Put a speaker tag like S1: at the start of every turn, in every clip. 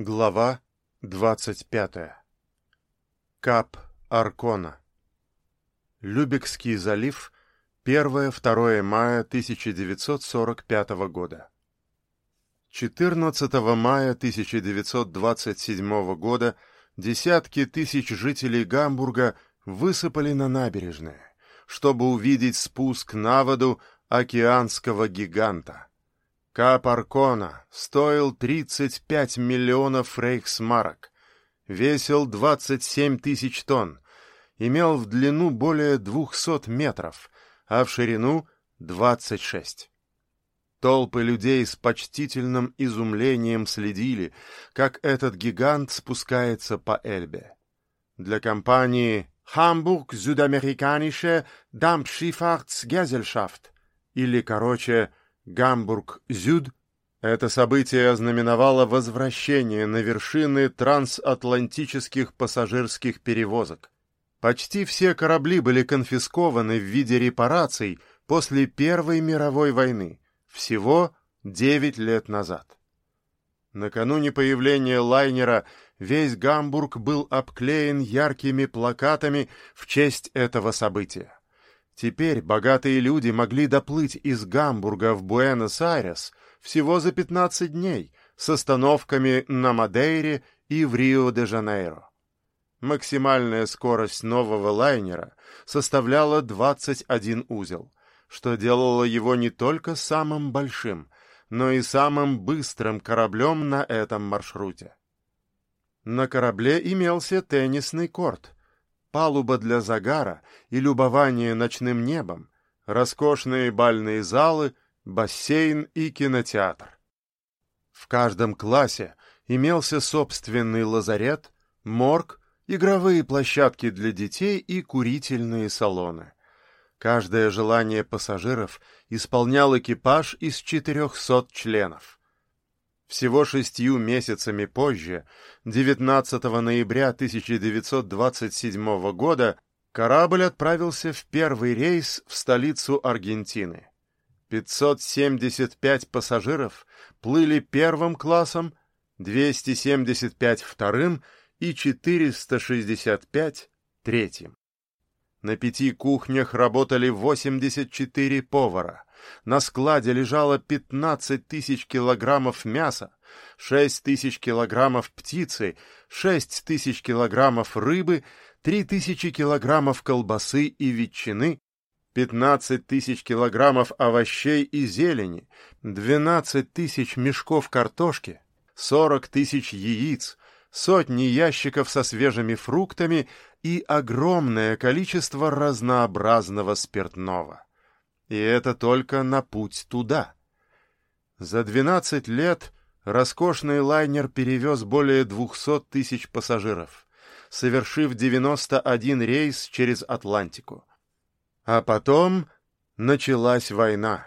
S1: Глава 25. Кап Аркона. Любекский залив. 1-2 мая 1945 года. 14 мая 1927 года десятки тысяч жителей Гамбурга высыпали на набережные, чтобы увидеть спуск на воду океанского гиганта. Кап Аркона стоил 35 миллионов рейхсмарок, весил 27 тысяч тонн, имел в длину более 200 метров, а в ширину 26. Толпы людей с почтительным изумлением следили, как этот гигант спускается по Эльбе. Для компании «Hamburg Südamerikanische Dampfschifffahrtsgesellschaft» или, короче, Гамбург-Зюд это событие ознаменовало возвращение на вершины трансатлантических пассажирских перевозок. Почти все корабли были конфискованы в виде репараций после Первой мировой войны, всего 9 лет назад. Накануне появления лайнера весь Гамбург был обклеен яркими плакатами в честь этого события. Теперь богатые люди могли доплыть из Гамбурга в Буэнос-Айрес всего за 15 дней с остановками на Мадейре и в Рио-де-Жанейро. Максимальная скорость нового лайнера составляла 21 узел, что делало его не только самым большим, но и самым быстрым кораблем на этом маршруте. На корабле имелся теннисный корт — палуба для загара и любования ночным небом, роскошные бальные залы, бассейн и кинотеатр. В каждом классе имелся собственный лазарет, морг, игровые площадки для детей и курительные салоны. Каждое желание пассажиров исполнял экипаж из 400 членов. Всего шестью месяцами позже, 19 ноября 1927 года, корабль отправился в первый рейс в столицу Аргентины. 575 пассажиров плыли первым классом, 275 вторым и 465 третьим. На пяти кухнях работали 84 повара — на складе лежало 15 тысяч килограммов мяса, 6 тысяч килограммов птицы, 6 тысяч килограммов рыбы, 3 тысячи килограммов колбасы и ветчины, 15 тысяч килограммов овощей и зелени, 12 тысяч мешков картошки, 40 тысяч яиц, сотни ящиков со свежими фруктами и огромное количество разнообразного спиртного. И это только на путь туда. За 12 лет роскошный лайнер перевез более 200 тысяч пассажиров, совершив 91 рейс через Атлантику. А потом началась война.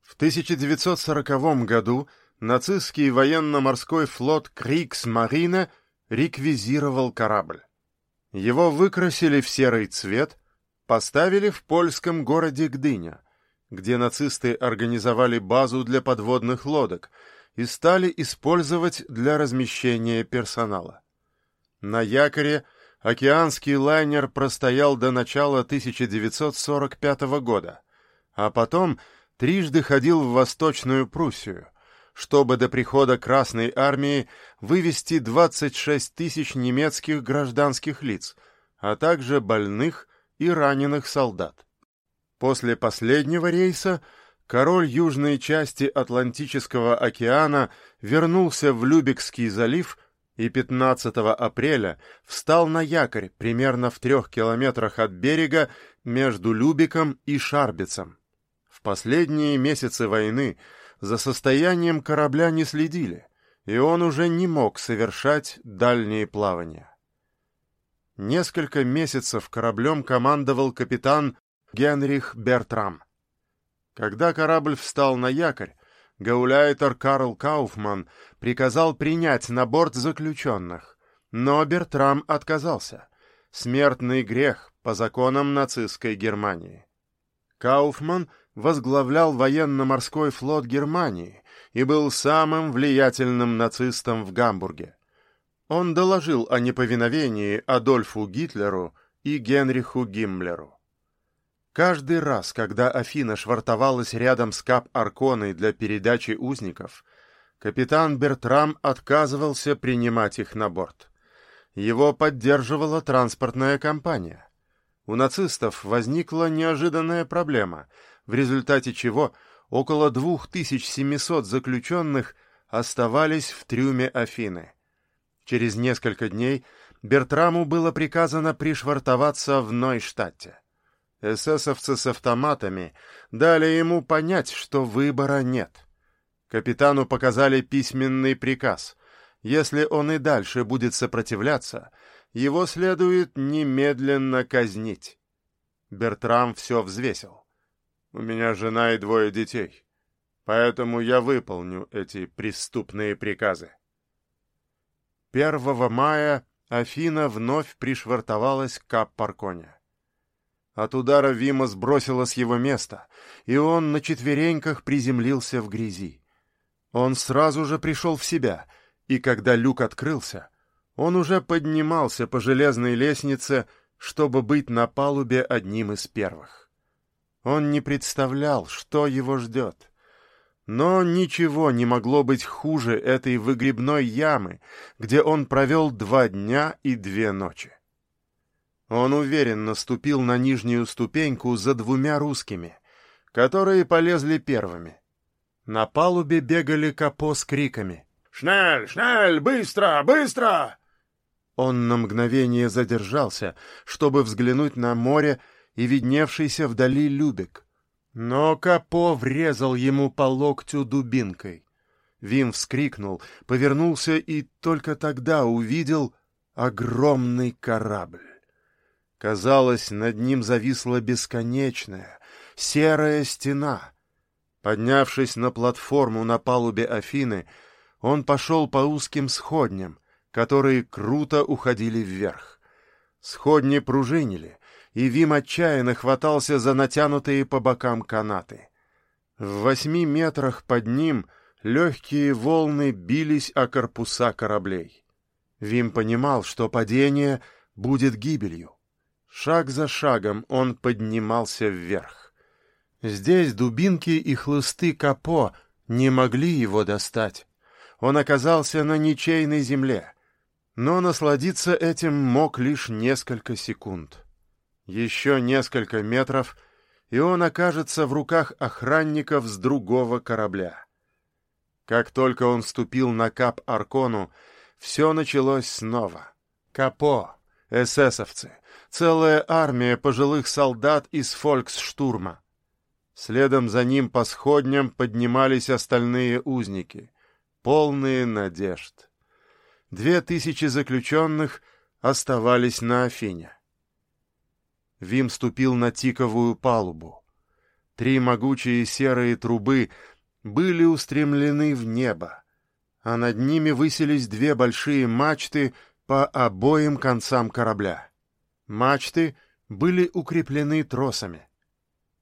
S1: В 1940 году нацистский военно-морской флот Крикс-Марина реквизировал корабль. Его выкрасили в серый цвет — поставили в польском городе Гдыня, где нацисты организовали базу для подводных лодок и стали использовать для размещения персонала. На якоре океанский лайнер простоял до начала 1945 года, а потом трижды ходил в Восточную Пруссию, чтобы до прихода Красной Армии вывести 26 тысяч немецких гражданских лиц, а также больных и раненых солдат. После последнего рейса король южной части Атлантического океана вернулся в Любекский залив и 15 апреля встал на якорь примерно в трех километрах от берега между Любиком и Шарбицем. В последние месяцы войны за состоянием корабля не следили, и он уже не мог совершать дальние плавания. Несколько месяцев кораблем командовал капитан Генрих Бертрам. Когда корабль встал на якорь, гауляйтер Карл Кауфман приказал принять на борт заключенных, но Бертрам отказался. Смертный грех по законам нацистской Германии. Кауфман возглавлял военно-морской флот Германии и был самым влиятельным нацистом в Гамбурге. Он доложил о неповиновении Адольфу Гитлеру и Генриху Гиммлеру. Каждый раз, когда Афина швартовалась рядом с Кап-Арконой для передачи узников, капитан Бертрам отказывался принимать их на борт. Его поддерживала транспортная компания. У нацистов возникла неожиданная проблема, в результате чего около 2700 заключенных оставались в трюме Афины. Через несколько дней Бертраму было приказано пришвартоваться в Нойштадте. Эсэсовцы с автоматами дали ему понять, что выбора нет. Капитану показали письменный приказ. Если он и дальше будет сопротивляться, его следует немедленно казнить. Бертрам все взвесил. «У меня жена и двое детей, поэтому я выполню эти преступные приказы». 1 мая Афина вновь пришвартовалась к Кап-Парконе. От удара Вима сбросило с его места, и он на четвереньках приземлился в грязи. Он сразу же пришел в себя, и когда люк открылся, он уже поднимался по железной лестнице, чтобы быть на палубе одним из первых. Он не представлял, что его ждет. Но ничего не могло быть хуже этой выгребной ямы, где он провел два дня и две ночи. Он уверенно ступил на нижнюю ступеньку за двумя русскими, которые полезли первыми. На палубе бегали капо с криками.
S2: «Шнель! Шнель! Быстро! Быстро!»
S1: Он на мгновение задержался, чтобы взглянуть на море и видневшийся вдали Любек. Но Капо врезал ему по локтю дубинкой. Вим вскрикнул, повернулся и только тогда увидел огромный корабль. Казалось, над ним зависла бесконечная, серая стена. Поднявшись на платформу на палубе Афины, он пошел по узким сходням, которые круто уходили вверх. Сходни пружинили, и Вим отчаянно хватался за натянутые по бокам канаты. В восьми метрах под ним легкие волны бились о корпуса кораблей. Вим понимал, что падение будет гибелью. Шаг за шагом он поднимался вверх. Здесь дубинки и хлысты капо не могли его достать. Он оказался на ничейной земле, но насладиться этим мог лишь несколько секунд. Еще несколько метров, и он окажется в руках охранников с другого корабля. Как только он вступил на Кап-Аркону, все началось снова. Капо, эсэсовцы, целая армия пожилых солдат из фольксштурма. Следом за ним по сходням поднимались остальные узники, полные надежд. Две тысячи заключенных оставались на Афине. Вим ступил на тиковую палубу. Три могучие серые трубы были устремлены в небо, а над ними высились две большие мачты по обоим концам корабля. Мачты были укреплены тросами.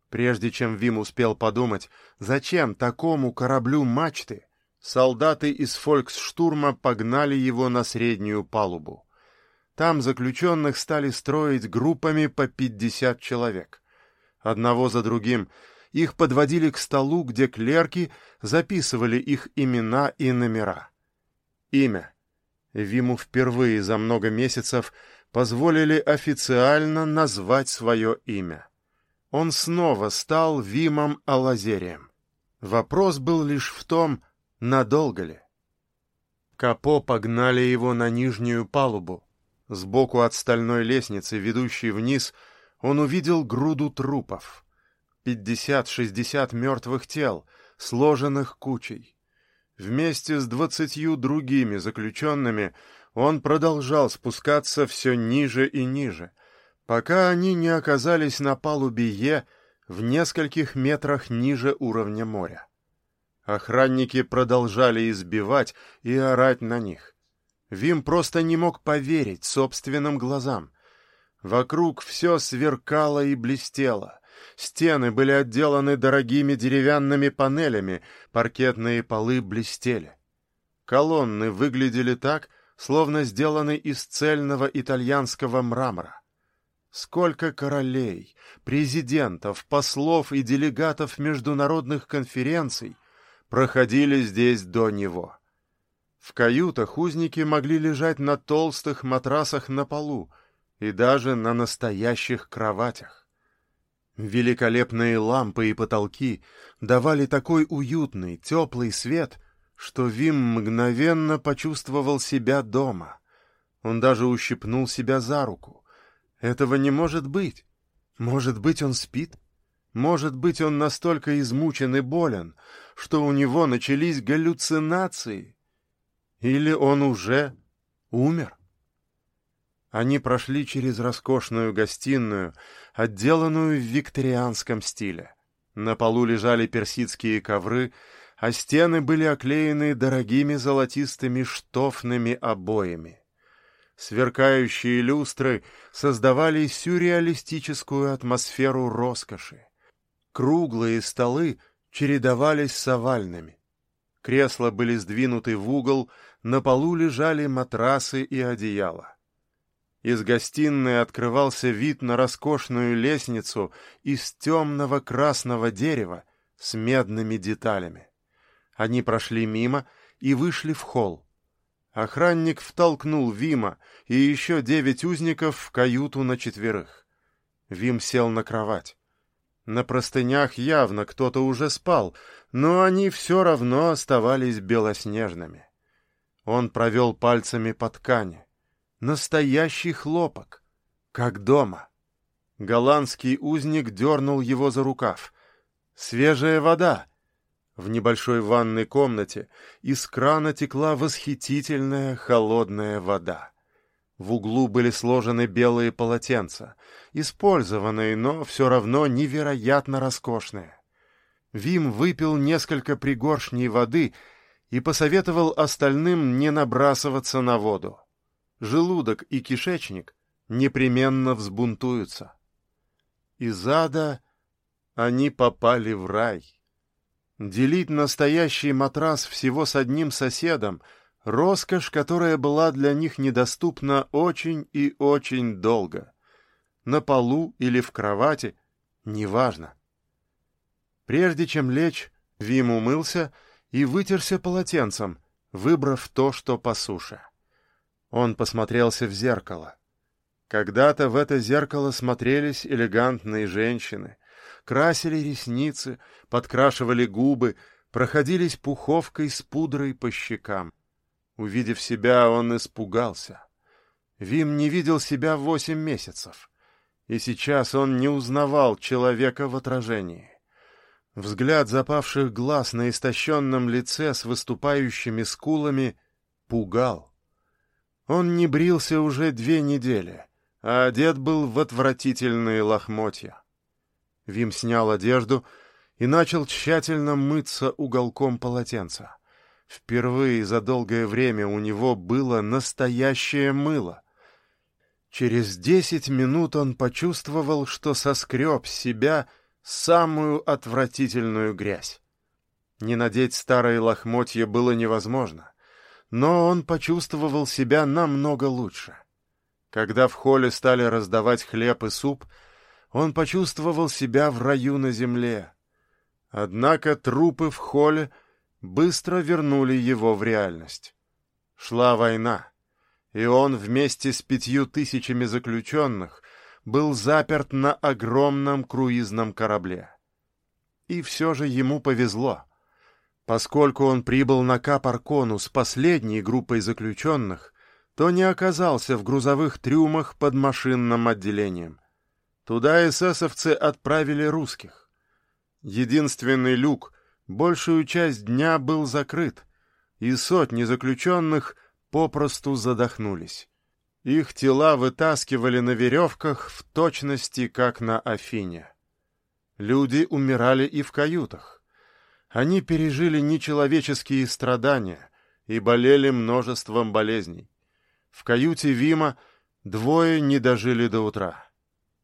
S1: Прежде чем Вим успел подумать, зачем такому кораблю мачты, солдаты из фольксштурма погнали его на среднюю палубу. Там заключенных стали строить группами по пятьдесят человек. Одного за другим их подводили к столу, где клерки записывали их имена и номера. Имя. Виму впервые за много месяцев позволили официально назвать свое имя. Он снова стал Вимом Алазерием. Вопрос был лишь в том, надолго ли. Капо погнали его на нижнюю палубу. Сбоку от стальной лестницы, ведущей вниз, он увидел груду трупов. Пятьдесят-шестьдесят мертвых тел, сложенных кучей. Вместе с двадцатью другими заключенными он продолжал спускаться все ниже и ниже, пока они не оказались на палубе Е в нескольких метрах ниже уровня моря. Охранники продолжали избивать и орать на них. Вим просто не мог поверить собственным глазам. Вокруг все сверкало и блестело, Стены были отделаны дорогими деревянными панелями, паркетные полы блестели. Колонны выглядели так, словно сделаны из цельного итальянского мрамора. Сколько королей, президентов, послов и делегатов международных конференций проходили здесь до него. В каютах узники могли лежать на толстых матрасах на полу и даже на настоящих кроватях. Великолепные лампы и потолки давали такой уютный, теплый свет, что Вим мгновенно почувствовал себя дома. Он даже ущипнул себя за руку. Этого не может быть. Может быть, он спит? Может быть, он настолько измучен и болен, что у него начались галлюцинации? Или он уже умер? Они прошли через роскошную гостиную, отделанную в викторианском стиле. На полу лежали персидские ковры, а стены были оклеены дорогими золотистыми штофными обоями. Сверкающие люстры создавали сюрреалистическую атмосферу роскоши. Круглые столы чередовались с овальными. Кресла были сдвинуты в угол, на полу лежали матрасы и одеяла. Из гостиной открывался вид на роскошную лестницу из темного красного дерева с медными деталями. Они прошли мимо и вышли в холл. Охранник втолкнул Вима и еще девять узников в каюту на четверых. Вим сел на кровать. На простынях явно кто-то уже спал, но они все равно оставались белоснежными. Он провел пальцами по ткани. Настоящий хлопок, как дома. Голландский узник дернул его за рукав. «Свежая вода!» В небольшой ванной комнате из крана текла восхитительная холодная вода. В углу были сложены белые полотенца, использованные, но все равно невероятно роскошные. Вим выпил несколько пригоршней воды и посоветовал остальным не набрасываться на воду. Желудок и кишечник непременно взбунтуются. Из ада они попали в рай. Делить настоящий матрас всего с одним соседом — роскошь, которая была для них недоступна очень и очень долго. На полу или в кровати — неважно. Прежде чем лечь, Вим умылся и вытерся полотенцем, выбрав то, что по суше. Он посмотрелся в зеркало. Когда-то в это зеркало смотрелись элегантные женщины — красили ресницы, подкрашивали губы, проходились пуховкой с пудрой по щекам. Увидев себя, он испугался. Вим не видел себя восемь месяцев, и сейчас он не узнавал человека в отражении. Взгляд запавших глаз на истощенном лице с выступающими скулами пугал. Он не брился уже две недели, а одет был в отвратительные лохмотья. Вим снял одежду и начал тщательно мыться уголком полотенца. Впервые за долгое время у него было настоящее мыло. Через десять минут он почувствовал, что соскреб с себя самую отвратительную грязь. Не надеть старые лохмотья было невозможно, но он почувствовал себя намного лучше. Когда в холле стали раздавать хлеб и суп — он почувствовал себя в раю на земле. Однако трупы в холле быстро вернули его в реальность. Шла война, и он вместе с пятью тысячами заключенных был заперт на огромном круизном корабле. И все же ему повезло. Поскольку он прибыл на Капаркону с последней группой заключенных, то не оказался в грузовых трюмах под машинным отделением. Туда эсэсовцы отправили русских. Единственный люк большую часть дня был закрыт, и сотни заключенных попросту задохнулись. Их тела вытаскивали на веревках в точности, как на Афине. Люди умирали и в каютах. Они пережили нечеловеческие страдания и болели множеством болезней. В каюте Вима двое не дожили до утра.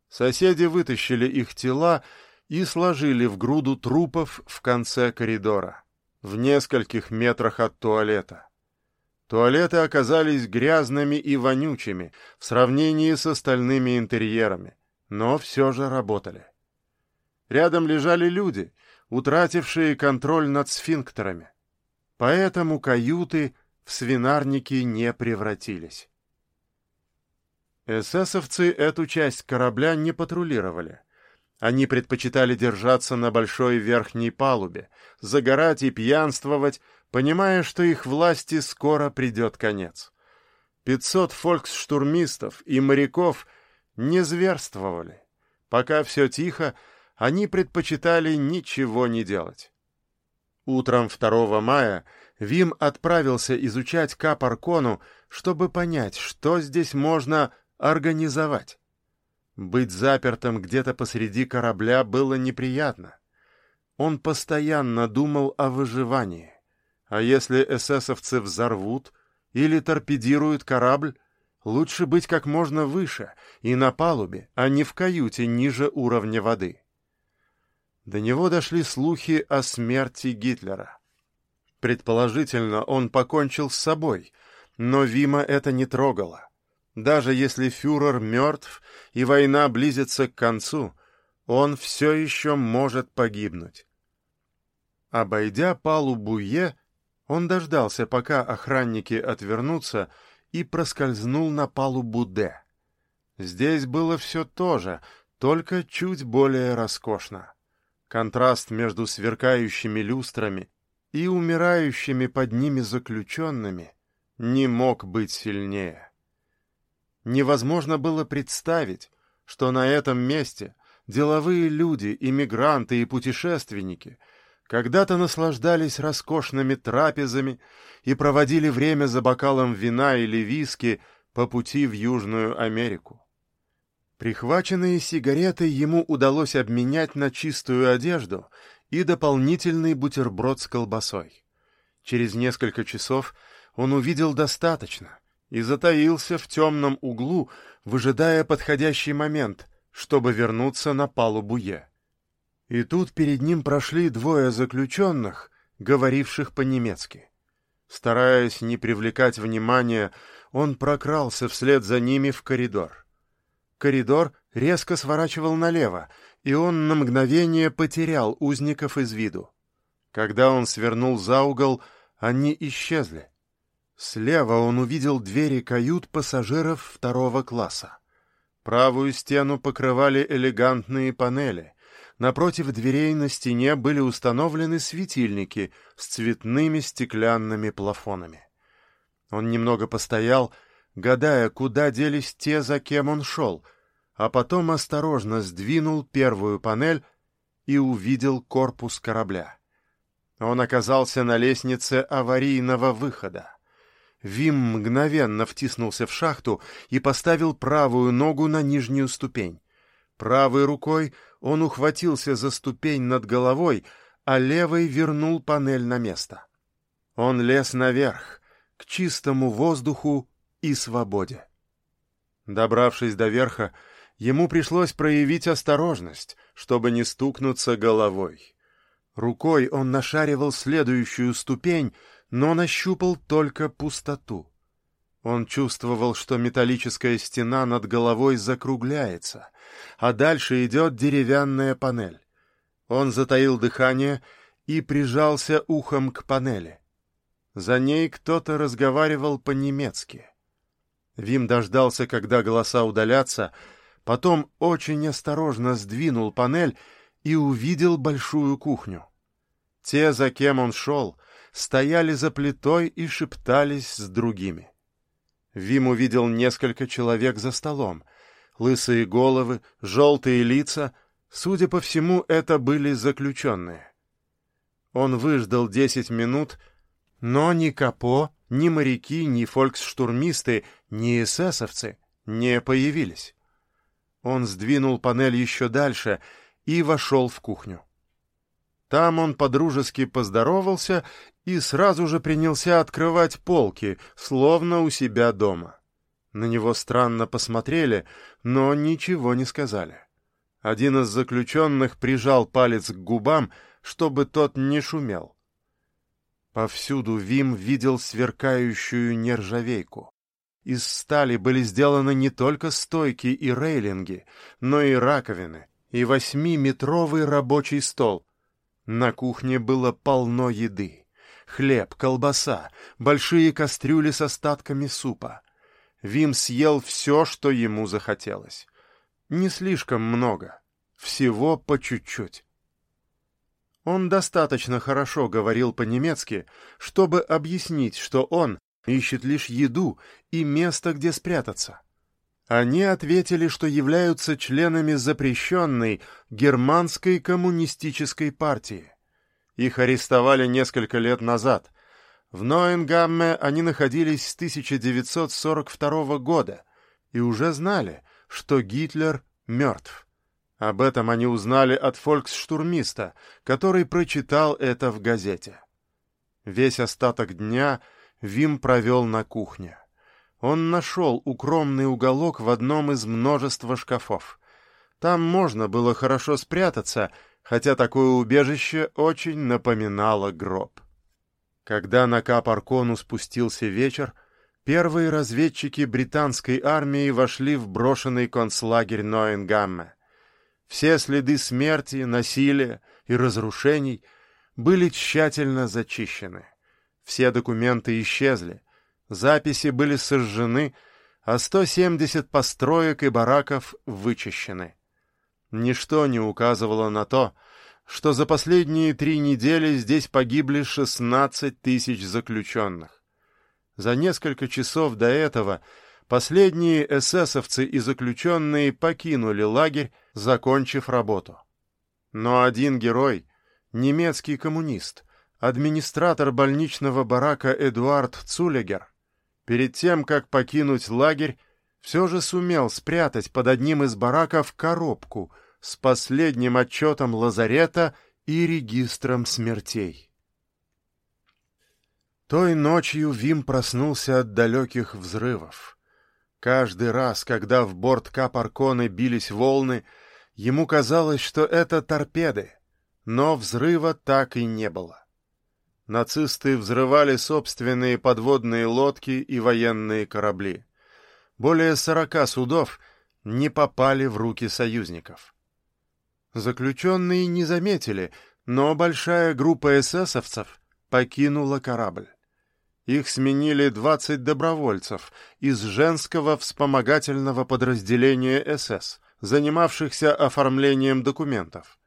S1: Соседи вытащили их тела и сложили в груду трупов в конце коридора, в нескольких метрах от туалета. Туалеты оказались грязными и вонючими в сравнении с остальными интерьерами, но все же работали. Рядом лежали люди, утратившие контроль над сфинктерами. Поэтому каюты в свинарники не превратились. Эсэсовцы эту часть корабля не патрулировали. Они предпочитали держаться на большой верхней палубе, загорать и пьянствовать, понимая, что их власти скоро придет конец. Пятьсот фольксштурмистов и моряков не зверствовали. Пока все тихо, они предпочитали ничего не делать. Утром 2 мая Вим отправился изучать Капаркону, чтобы понять, что здесь можно организовать. Быть запертым где-то посреди корабля было неприятно. Он постоянно думал о выживании. А если эсэсовцы взорвут или торпедируют корабль, лучше быть как можно выше и на палубе, а не в каюте ниже уровня воды. До него дошли слухи о смерти Гитлера. Предположительно, он покончил с собой, но Вима это не трогало. Даже если фюрер мертв и война близится к концу, он все еще может погибнуть. Обойдя палубу Е, он дождался, пока охранники отвернутся, и проскользнул на палубу Д. Здесь было все то же, только чуть более роскошно. Контраст между сверкающими люстрами и умирающими под ними заключенными не мог быть сильнее. Невозможно было представить, что на этом месте деловые люди, иммигранты и путешественники — когда-то наслаждались роскошными трапезами и проводили время за бокалом вина или виски по пути в Южную Америку. Прихваченные сигареты ему удалось обменять на чистую одежду и дополнительный бутерброд с колбасой. Через несколько часов он увидел достаточно и затаился в темном углу, выжидая подходящий момент, чтобы вернуться на палубу Е. И тут перед ним прошли двое заключенных, говоривших по-немецки. Стараясь не привлекать внимания, он прокрался вслед за ними в коридор. Коридор резко сворачивал налево, и он на мгновение потерял узников из виду. Когда он свернул за угол, они исчезли. Слева он увидел двери кают пассажиров второго класса. Правую стену покрывали элегантные панели, Напротив дверей на стене были установлены светильники с цветными стеклянными плафонами. Он немного постоял, гадая, куда делись те, за кем он шел, а потом осторожно сдвинул первую панель и увидел корпус корабля. Он оказался на лестнице аварийного выхода. Вим мгновенно втиснулся в шахту и поставил правую ногу на нижнюю ступень. Правой рукой он ухватился за ступень над головой, а левой вернул панель на место. Он лез наверх, к чистому воздуху и свободе. Добравшись до верха, ему пришлось проявить осторожность, чтобы не стукнуться головой. Рукой он нашаривал следующую ступень, но нащупал только пустоту. Он чувствовал, что металлическая стена над головой закругляется, а дальше идет деревянная панель. Он затаил дыхание и прижался ухом к панели. За ней кто-то разговаривал по-немецки. Вим дождался, когда голоса удалятся, потом очень осторожно сдвинул панель и увидел большую кухню. Те, за кем он шел, стояли за плитой и шептались с другими. Вим увидел несколько человек за столом. Лысые головы, желтые лица. Судя по всему, это были заключенные. Он выждал десять минут, но ни Капо, ни моряки, ни фольксштурмисты, ни эсэсовцы не появились. Он сдвинул панель еще дальше и вошел в кухню. Там он подружески поздоровался и сразу же принялся открывать полки, словно у себя дома. На него странно посмотрели, но ничего не сказали. Один из заключенных прижал палец к губам, чтобы тот не шумел. Повсюду Вим видел сверкающую нержавейку. Из стали были сделаны не только стойки и рейлинги, но и раковины, и восьмиметровый рабочий стол. На кухне было полно еды. Хлеб, колбаса, большие кастрюли с остатками супа. Вим съел все, что ему захотелось. Не слишком много, всего по чуть-чуть. Он достаточно хорошо говорил по-немецки, чтобы объяснить, что он ищет лишь еду и место, где спрятаться. Они ответили, что являются членами запрещенной германской коммунистической партии. Их арестовали несколько лет назад. В Ноенгамме они находились с 1942 года и уже знали, что Гитлер мертв. Об этом они узнали от фольксштурмиста, который прочитал это в газете. Весь остаток дня Вим провел на кухне. Он нашел укромный уголок в одном из множества шкафов. Там можно было хорошо спрятаться, хотя такое убежище очень напоминало гроб. Когда на Капаркону спустился вечер, первые разведчики британской армии вошли в брошенный концлагерь Ноенгамме. Все следы смерти, насилия и разрушений были тщательно зачищены. Все документы исчезли, записи были сожжены, а 170 построек и бараков вычищены. Ничто не указывало на то, что за последние три недели здесь погибли 16 тысяч заключенных. За несколько часов до этого последние эсэсовцы и заключенные покинули лагерь, закончив работу. Но один герой, немецкий коммунист, администратор больничного барака Эдуард Цулегер, перед тем, как покинуть лагерь, все же сумел спрятать под одним из бараков коробку с последним отчетом лазарета и регистром смертей. Той ночью Вим проснулся от далеких взрывов. Каждый раз, когда в борт Капарконы бились волны, ему казалось, что это торпеды, но взрыва так и не было. Нацисты взрывали собственные подводные лодки и военные корабли. Более сорока судов не попали в руки союзников. Заключенные не заметили, но большая группа эсэсовцев покинула корабль. Их сменили 20 добровольцев из женского вспомогательного подразделения СС, занимавшихся оформлением документов.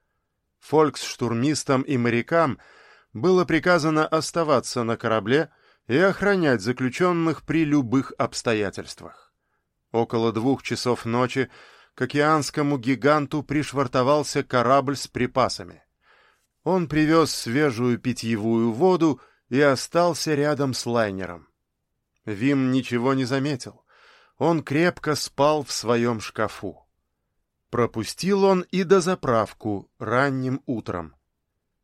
S1: Фольксштурмистам и морякам – было приказано оставаться на корабле и охранять заключенных при любых обстоятельствах. Около двух часов ночи к океанскому гиганту пришвартовался корабль с припасами. Он привез свежую питьевую воду и остался рядом с лайнером. Вим ничего не заметил. Он крепко спал в своем шкафу. Пропустил он и дозаправку ранним утром.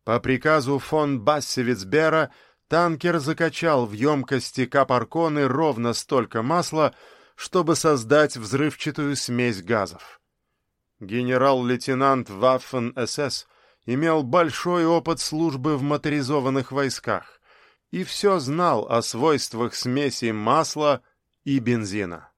S1: По приказу фон Бассевицбера танкер закачал в емкости Капарконы ровно столько масла, чтобы создать взрывчатую смесь газов. Генерал-лейтенант Ваффен-СС имел большой опыт службы в моторизованных войсках и все знал о свойствах смеси масла и бензина.